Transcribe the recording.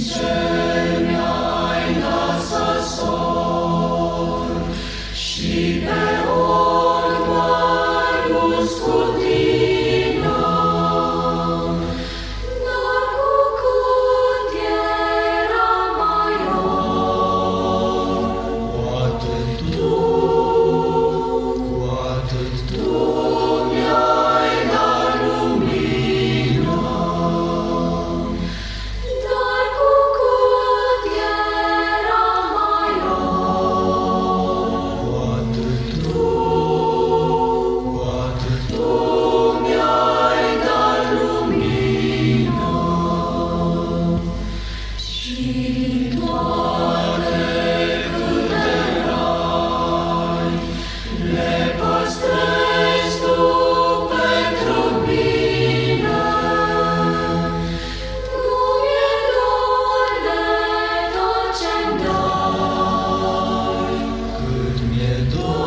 share. Yeah,